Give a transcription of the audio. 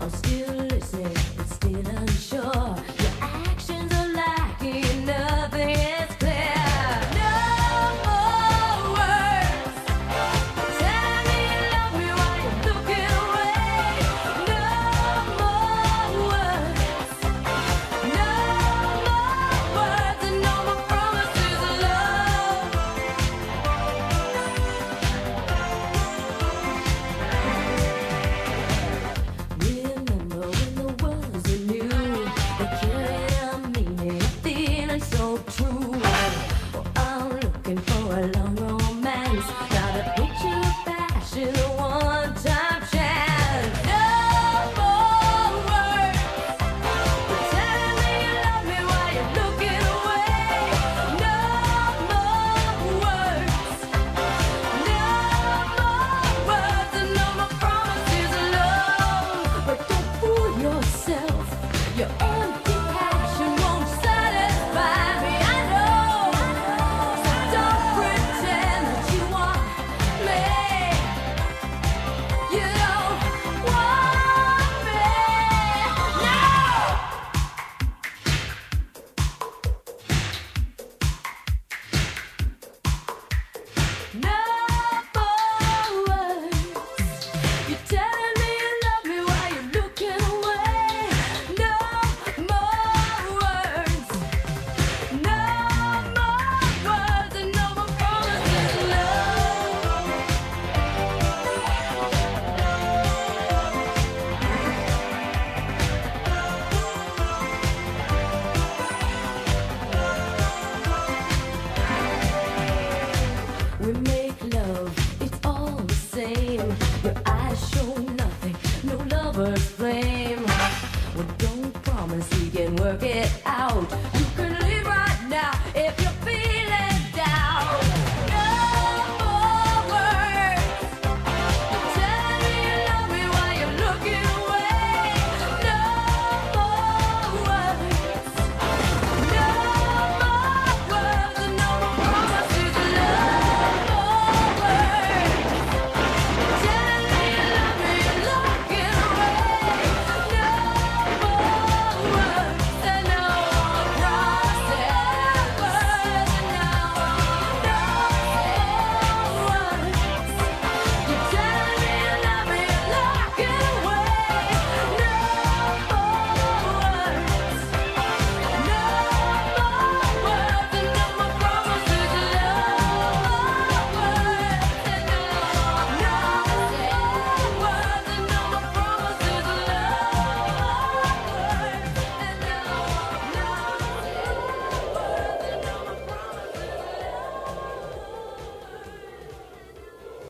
I'm still listening. forget.